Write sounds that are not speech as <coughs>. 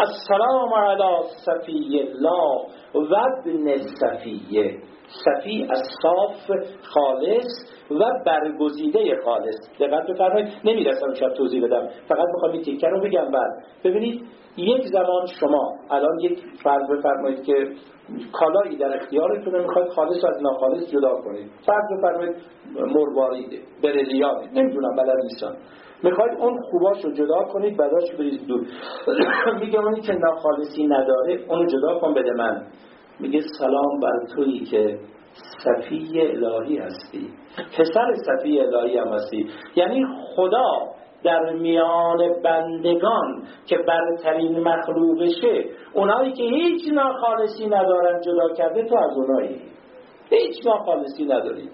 السلام علی صفی الله و ابن صفیه. صفی از صاف خالص و برگزیده خالص. دقت بفرمایید. نمی‌رسم شب توضیح بدم. فقط می‌خوام این تیکه رو بگم بعد. ببینید یک زمان شما الان یک فرض بفرمایید که کالایی در اختیارتونه می‌خواید خالص از ناخالص جدا کنید. فرض بفرمایید مرواریده برلیانه نمی‌دونم بلد نیستم. می‌خواید اون خوباش رو جدا کنید بعداش بریز دور. <coughs> میگه اونی که ناخالصی نداره اونو جدا کن بده من. میگه سلام بر تویی که صفی الهی هستی. پسر صفی الهی هم هستی. یعنی خدا در میان بندگان که برترین مخلوقشه اونایی که هیچ ناخالصی ندارن جدا کرده تو از اونایی. هیچ ناخالصی نداری.